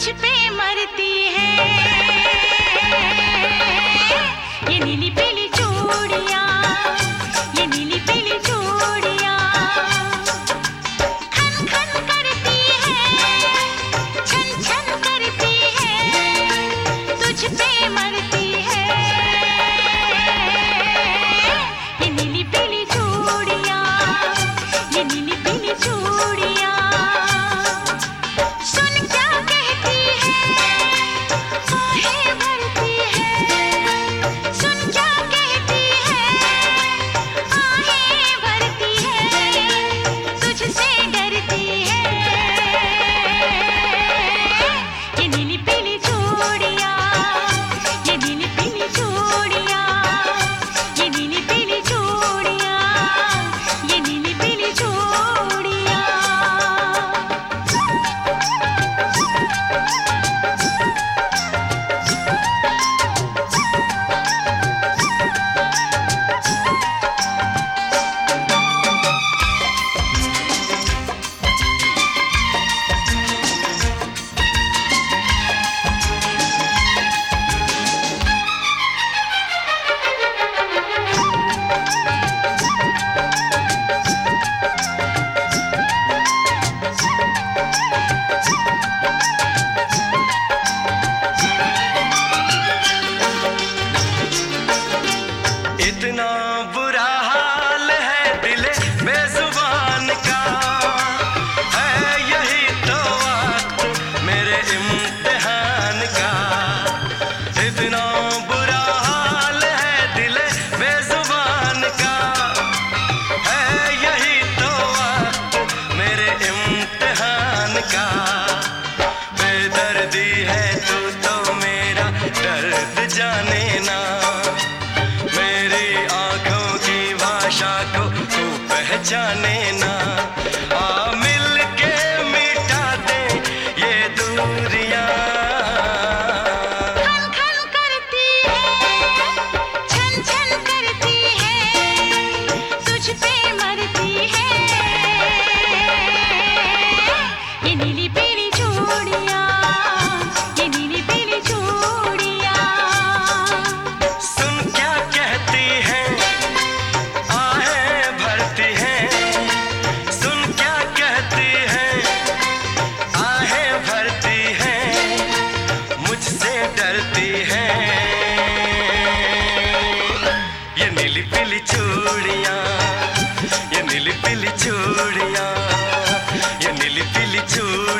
it should be. इतना दर्द जाने ना। मेरी आँखों की भाषा को तू पहचाने ना। నిలిపిలి చూడియా నిలిపిలి చూడు